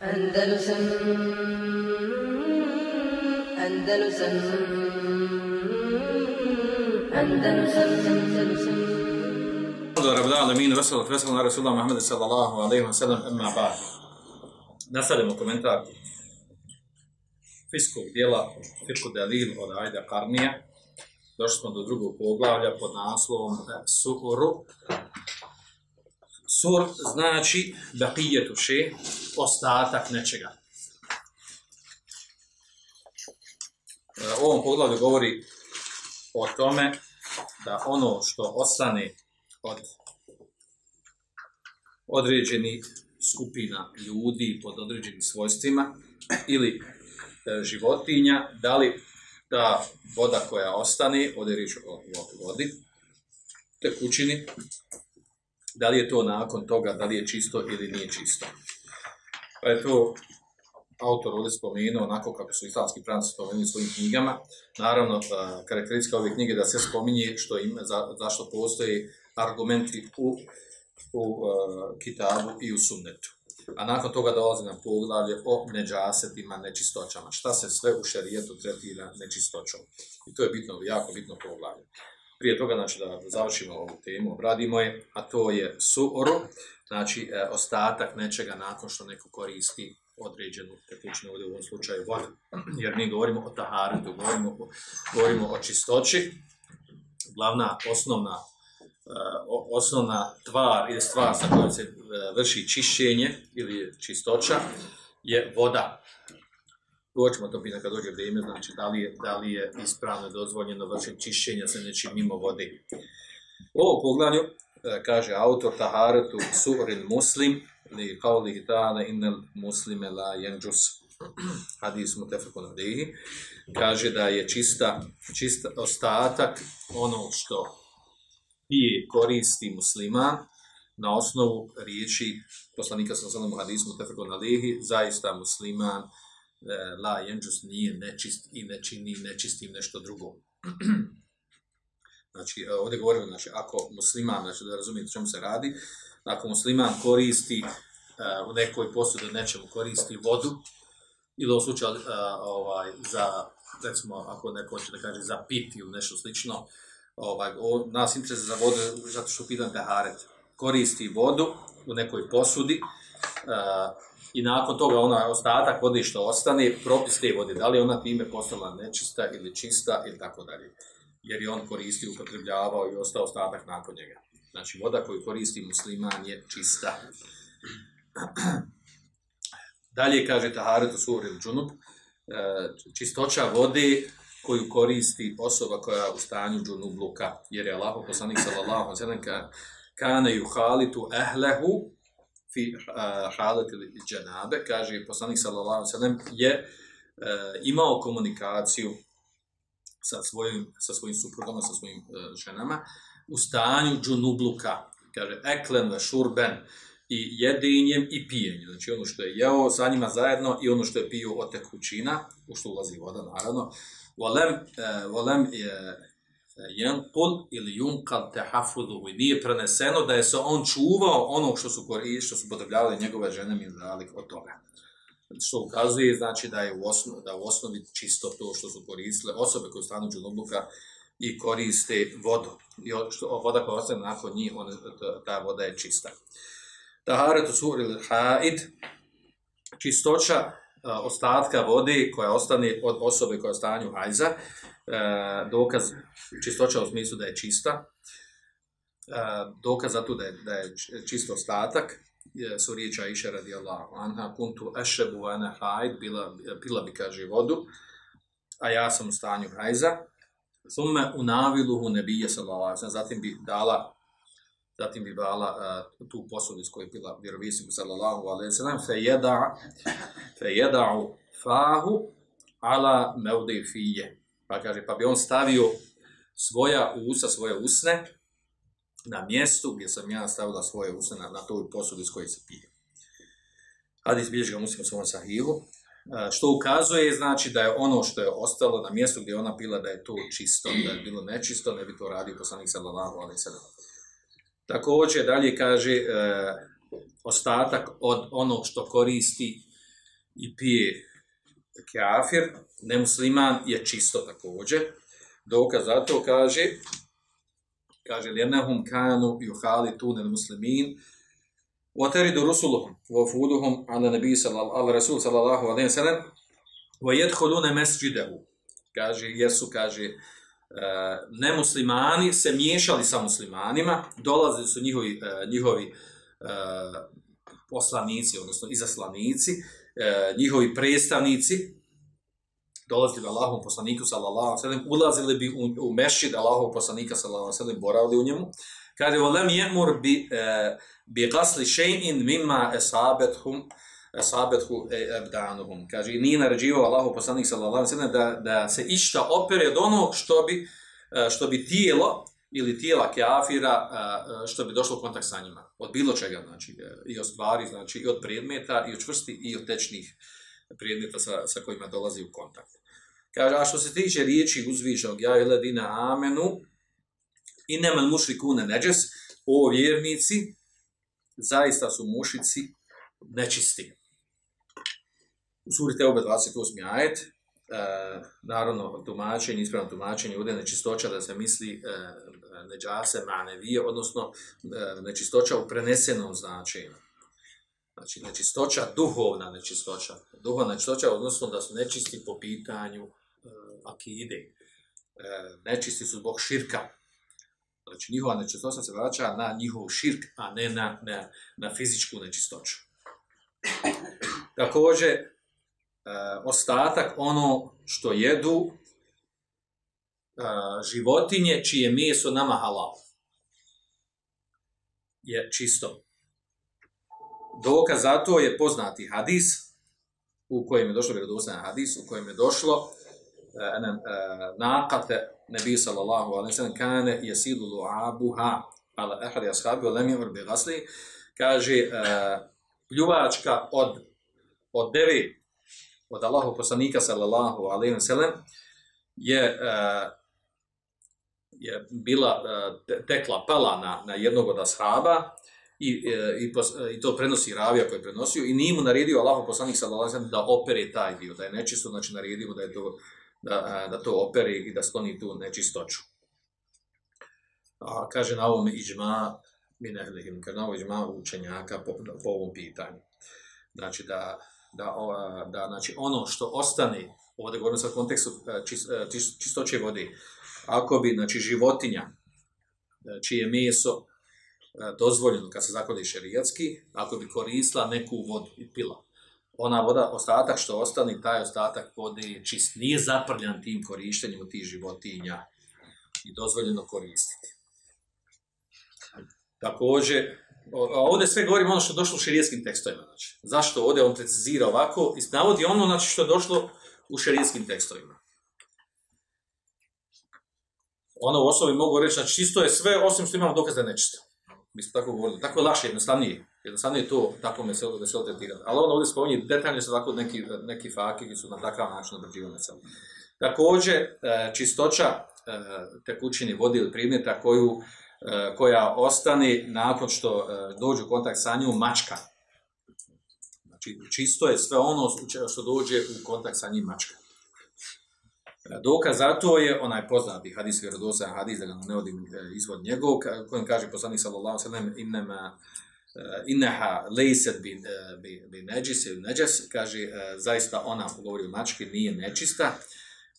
Andalusam Andalusam Andalusam Andalusam Rabbil alamin vesel vesel na Rasulullah Muhammed sallallahu alejhi wa sallam, amma ba'd. Nastavljamo komentar fiskog dijela Fiqhu Dalil od Ajda Karnija. Došli smo do drugog poglavlja pod naslovom e, Suhuru. Sur znači bakijetu še, ostatak nečega. E, U ovom poglavlju govori o tome da ono što ostane od određenih skupina ljudi pod određenim svojstvima ili e, životinja, da li ta voda koja ostane, ovdje je riječ o, vodi, tekućini, da li je to nakon toga, da li je čisto ili nije čisto. Pa je to autor ovdje spomenuo, onako kako su islamski pravnici spomenuli u svojim knjigama. Naravno, karakteristika ove knjige da se spominje što ima, za, zašto postoji argumenti u, u e, kitabu i u sunnetu. A nakon toga dolazi nam poglavlje o neđasetima, nečistoćama. Šta se sve u šarijetu tretira nečistoćom. I to je bitno, jako bitno poglavlje. Prije toga, znači, da završimo ovu temu, obradimo je, a to je suoru, znači e, ostatak nečega nakon što neko koristi određenu tekućinu, ovdje u ovom slučaju vodu. Jer mi govorimo o taharetu, govorimo, o- govorimo o čistoći. Glavna, osnovna e, osnovna tvar ili stvar sa kojom se e, vrši čišćenje ili čistoća je voda. Govorit ćemo to pitanje kad dođe vrijeme, znači da li je, da li je ispravno dozvoljeno vršiti čišćenja sa nečim mimo vode. U ovom poglavlju kaže autor Taharetu surin muslim li qavlihi ta'ala innal muslime la yanjus hadis mutafakun alayhi kaže da je čista, čista ostatak ono što pije koristi musliman na osnovu riječi poslanika sa sallam u hadisu mutafakun alayhi zaista musliman e, la yanjus nije nečist i ne čini nečistim nešto drugo. Znači, e, ovdje govorimo, znači, ako musliman, znači da razumijete o čemu se radi, ako musliman koristi e, u nekoj posudi nečemu koristi vodu, ili u slučaju e, ovaj, za, recimo, ako neko hoće da kaže za piti ili nešto slično, ovaj, o, nas interese za vodu, zato što pitan teharet, koristi vodu u nekoj posudi, e, i nakon toga ona ostatak vode što ostane, propis te vode, da li ona time postala nečista ili čista ili tako dalje. Jer je on koristio, upotrebljavao i ostao ostatak nakon njega. Znači, voda koju koristi musliman je čista. Dalje kaže Taharetu Suri Džunub, čistoća vode koju koristi osoba koja je u stanju džunubluka, jer je Allah poslanik sallallahu sellem ka kana yuhalitu ahlehu fi uh, halati džanabe, kaže poslanik sallallahu sellem je uh, imao komunikaciju sa svojim, sa svojim suprugama, sa svojim uh, ženama, u stanju džunubluka, kaže eklen ve šurben, i jedinjem i pijenjem, znači ono što je jeo sa njima zajedno i ono što je pio od tekućina, u što ulazi voda naravno, volem, uh, volem je jenqul ili junqal tehafudu i nije preneseno da je se on čuvao ono što su koristili, što su potrebljavali njegove žene zalik od toga. Što ukazuje znači da je u osnovi, da u osnovi čisto to što su koristile osobe koje stanu džunubluka i koriste vodu. I što, voda koja ostane nakon njih, ona, ta, voda je čista. Taharetu sur ili haid, čistoća a, ostatka vode koja ostane od osobe koja u stanju hajza, e, dokaz čistoća u smislu da je čista, e, dokaz za to da je, da je čisto ostatak, su riječi Aisha radijallahu anha, kuntu ešebu ana haid, bila, pila bi, kaže, vodu, a ja sam u stanju hajza, thumme unaviluhu nebije sallallahu zatim bi dala zatim bi dala uh, tu posudu iz koje je bila vjerovisniku sallallahu alaihi sallam, fe jeda, fe jeda'u fahu ala mevde fije. Pa kaže, pa bi on stavio svoja usa, svoje usne na mjestu gdje sam ja stavila svoje usne na, na toj posudi iz koje se pije. Hadis bilježi ga muslim u svom sahihu, E, što ukazuje znači da je ono što je ostalo na mjestu gdje je ona pila da je to čisto, da je bilo nečisto, ne bi to radio poslanik sallallahu alaihi sallam. Također dalje kaže e, ostatak od onog što koristi i pije kafir, nemusliman je čisto također. Dokaz za to kaže, kaže, ljenahum kanu juhali tu nel muslimin, وترد رسلهم وفودهم على النبي صلى الله على الرسول صلى الله عليه وسلم ويدخلون مسجده kaže jesu kaže uh, nemuslimani se miješali sa muslimanima dolazili su njihovi uh, njihovi uh, poslanici odnosno izaslanici uh, njihovi predstavnici dolazili bi Allahom poslaniku sallallahu sellem ulazili bi u, u mešćid Allahov poslanika sallallahu sellem boravili u njemu kaže volem yemur bi uh, bi gasli še'in mimma esabethum esabethu ebdanuhum. Kaže, nije naređivao Allahu poslanik sallallahu sellem da, da se išta opere od onog što bi, e, što bi tijelo ili tijela kafira e, što bi došlo u kontakt sa njima. Od bilo čega, znači, e, i od stvari, znači, i od predmeta, i od čvrsti, i od tečnih predmeta sa, sa kojima dolazi u kontakt. Kaže, a što se tiče riječi uzvišenog, ja ledina amenu, i nemen mušrikune neđes, o vjernici, zaista su mušici nečisti. U suri Teobe 28. ajet, e, naravno tumačenje, ispravno tumačenje, ovdje nečistoća da se misli e, neđase manevije, odnosno e, nečistoća u prenesenom značenju. Znači, nečistoća, duhovna nečistoća. Duhovna nečistoća, odnosno da su nečisti po pitanju akide. E, nečisti su zbog širka, Znači, njihova nečistoća se vraća na njihov širk, a ne na, na, na fizičku nečistoću. Također, e, ostatak ono što jedu životinje čije meso nama halal je čisto. Dokaz za to je poznati hadis u kojem je došlo vjerodostojan hadis u kojem je došlo naqate Nebi sallallahu alaihi sallam kane jesilu lu'abuha ala ahadi ashabi wa lam yamr bi ghasli. Kaže uh, pljuvačka od od devi od Allahu poslanika sallallahu alaihi sallam je uh, je bila uh, tekla pala na, na jednog od ashaba i, i, i to prenosi ravija koji je prenosio i nije mu naredio Allahu poslanik sallallahu sallam da opere taj dio, da je nečisto, znači naredio da je to da, da to operi i da skloni tu nečistoću. A, kaže na ovom iđma, mi ne kaže na ovom iđma učenjaka po, po ovom pitanju. Znači da, da, da znači ono što ostane, ovdje govorim sa kontekstu e, čist, e, čistoće vode, ako bi znači, životinja, e, čije meso dozvoljeno kad se zakoni šerijatski, ako bi koristila neku vodu i pila, ona voda, ostatak što ostane, taj ostatak vode je čist, nije zaprljan tim korištenjem tih životinja i dozvoljeno koristiti. Također, ovdje sve govorimo ono što je došlo u širijetskim tekstovima. Znači. Zašto ovdje on precizira ovako? Navodi ono znači, što je došlo u širijetskim tekstovima. Ono u osobi mogu reći, znači čisto je sve, osim što imamo dokaz da je nečisto. Mi smo tako govorili. Tako je lakše, jednostavnije. Jednostavnije to tako meselo, meselo tretirati. Ali ono ovdje spominje detaljno su tako neki, neki faki koji su na takav način obrađivali meselo. Također, e, čistoća e, tekućine vode ili primjeta koju, e, koja ostane nakon što dođe u kontakt sa njom mačka. Znači, čisto je sve ono što dođe u kontakt sa njim mačka. Dokaz za to je onaj poznati hadis vjerodostojan hadis da ga ne odim izvod njegov kojim kaže poslanik sallallahu alejhi ve inma innaha laysat bi bi, bi ili najas kaže zaista ona govori o mački nije nečista.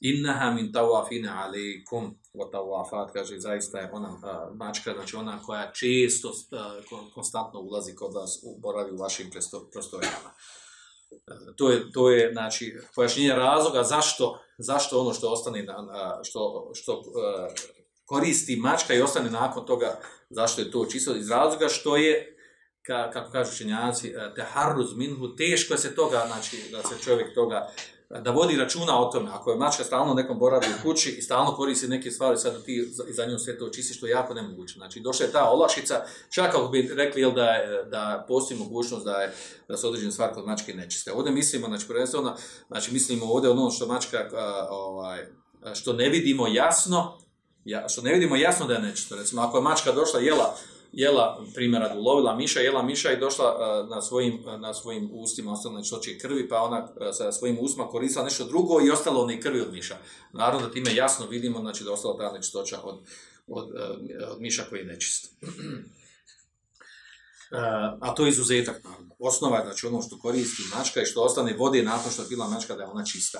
Innaha min tawafina alaykum wa tawafat kaže zaista je ona mačka znači ona koja često konstantno ulazi kod vas boravi u vašim prostorijama. To je to je znači pojašnjenje razloga zašto zašto ono što ostane na, što što koristi mačka i ostane nakon toga zašto je to čisto iz razloga što je ka, kako kažu učenjaci, e, te harruz minhu, teško se toga, znači da se čovjek toga, da vodi računa o tome, ako je mačka stalno nekom boravi u kući i stalno koristi neke stvari, sad ti za njom sve to čistiš, to je jako nemoguće. Znači, došla je ta olašica, čak ako bi rekli jel, da, je, da postoji mogućnost da, je, da se određene stvari kod mačke nečiste. Ovdje mislimo, znači, prvenstveno, znači, mislimo ovdje ono što mačka, ovaj, što ne vidimo jasno, ja, što ne vidimo jasno da je nečisto. Recimo, ako je mačka došla jela jela, primjera, ulovila miša, jela miša i došla uh, na, svojim, na svojim ustima, ostalo nešto krvi, pa ona uh, sa svojim ustima koristila nešto drugo i ostalo one krvi od miša. Naravno da time jasno vidimo znači, da ostala ta nečistoća od, od, od miša koji je nečist. A to je izuzetak, naravno. Osnova je znači ono što koristi mačka i što ostane vode nakon što je bila mačka da je ona čista.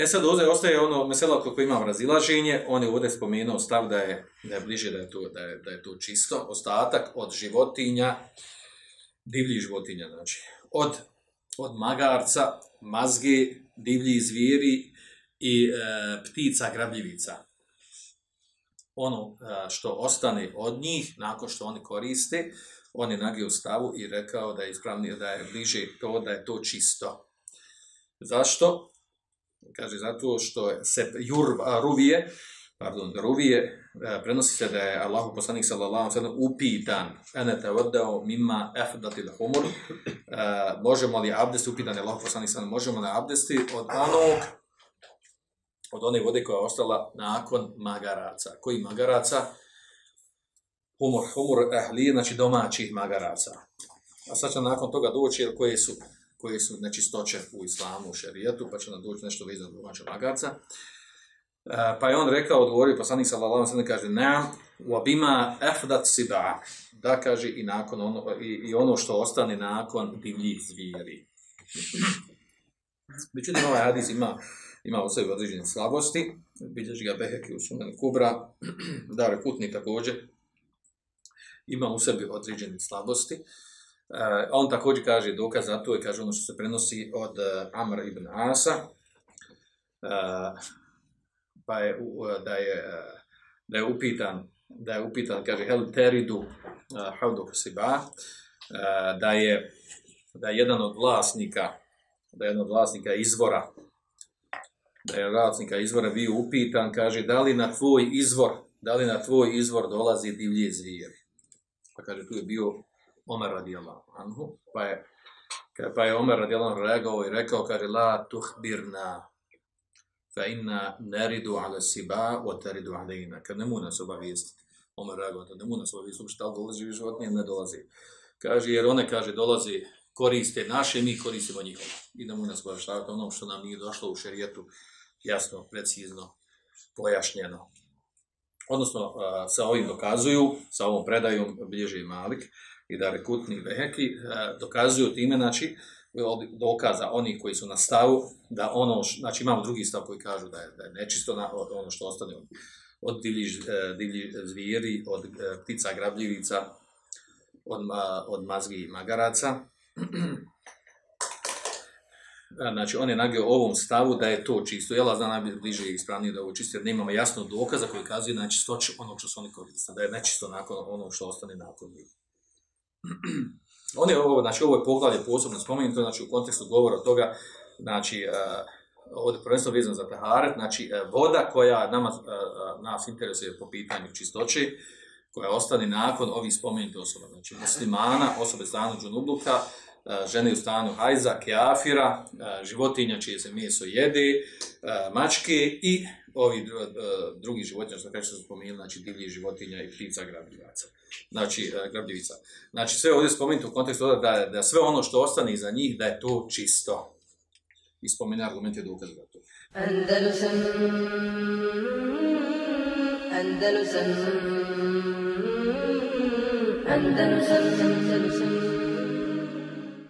E sad ovdje ostaje ono mesela kako imam razilaženje, on je ovdje spomenuo stav da je, da je bliže da je, to, da, je, da je to čisto, ostatak od životinja, divljih životinja, znači, od, od magarca, mazge, divlji zvijeri i e, ptica grabljivica. Ono e, što ostane od njih, nakon što oni koriste, on je nagio stavu i rekao da je ispravnije, da je bliže to, da je to čisto. Zašto? Kaže, zato što se jur, ruvije, pardon, ruvije, prenosi se da je Allahu poslanik sallallahu sallam upitan, ene te odao mima efdatil humur, možemo li abdesti, upitan je Allahu poslanik sallam, možemo li abdesti od onog, od one vode koja je ostala nakon magaraca. Koji magaraca? Humor, humor ehli, znači domaćih magaraca. A sad će nakon toga doći koje su koje su nečistoće u islamu, u šerijetu, pa će nam doći nešto vezano domaća magarca. E, pa je on rekao, odgovorio poslanik sallallahu alejhi kaže ne, u abima efdat siba, da kaže i nakon ono, i, i ono što ostane nakon divljih zvijeri. Međutim, ovaj hadis ima, ima u sebi određene slabosti, bilježi ga Beheki u Sunan Kubra, Dare Kutni također, ima u sebi određene slabosti. Uh, on također kaže dokaz za to i kaže ono što se prenosi od uh, Amra ibn Asa, uh, pa je, da, je, da je upitan, da je upitan, kaže, hel teridu haudok siba, da je, da je jedan od vlasnika, da je jedan od vlasnika izvora, da je vlasnika izvora bio upitan, kaže, da li na tvoj izvor, da li na tvoj izvor dolazi divlje zvijeri? Pa kaže, tu je bio Omer radijallahu anhu, pa je, pa je Omer radijallahu reagao i rekao, kaže, la tuhbirna, fa inna neridu ala siba, wa teridu alejna, kad ne mu nas obavijestiti. Omer reagao, da ne mu nas obavijestiti, šta dolazi u životinje, ne dolazi. Kaže, jer one, kaže, dolazi, koriste naše, mi koristimo njihovo. I da mu nas obavještavati ono što nam nije došlo u šerijetu, jasno, precizno, pojašnjeno. Odnosno, sa ovim dokazuju, sa ovom predajom bilježi Malik, i da rekutni i e, dokazuju time, znači, dokaza oni koji su na stavu, da ono, znači imamo drugi stav koji kažu da je, da je nečisto na, ono što ostane od, od divlji, e, divlji zvijeri, od e, ptica grabljivica, od, od mazgi i magaraca. Znači, on je nagio ovom stavu da je to čisto. Jela zna najbliže i ispravnije da je ovo čisto, jer nemamo jasno dokaza koji kazuje na čistoću onog što su oni koristili, da je nečisto nakon onog što ostane nakon njih. On je ovo, znači ovo je poglavlje posebno spomenuto, znači u kontekstu govora toga, znači ovdje prvenstveno vezano za taharet, znači voda koja nama, nas interesuje po pitanju čistoće, koja ostane nakon ovih spomenutih osoba, znači muslimana, osobe stanu džunubluka, žene u stanu hajza, keafira, životinja čije se meso jede, mačke i ovi drugi životinja, što kako se spomenuli, znači divlji životinja i ptica grabljivaca znači grabljivica. Znači sve ovdje spomenuti u kontekstu da, da sve ono što ostane iza njih, da je to čisto. I spomene argument je dokaz za to. Andalusam, Andalusam, Andalusam, Andalusam.